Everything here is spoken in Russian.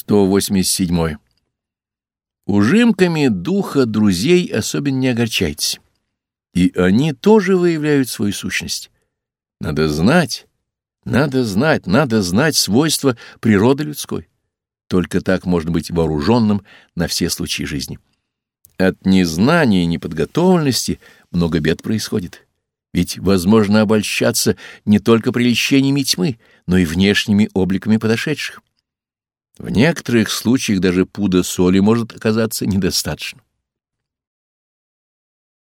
187. Ужимками духа друзей особенно не огорчайтесь. И они тоже выявляют свою сущность. Надо знать, надо знать, надо знать свойства природы людской. Только так можно быть вооруженным на все случаи жизни. От незнания и неподготовленности много бед происходит. Ведь возможно обольщаться не только прельщениями тьмы, но и внешними обликами подошедших. В некоторых случаях даже пуда соли может оказаться недостаточно.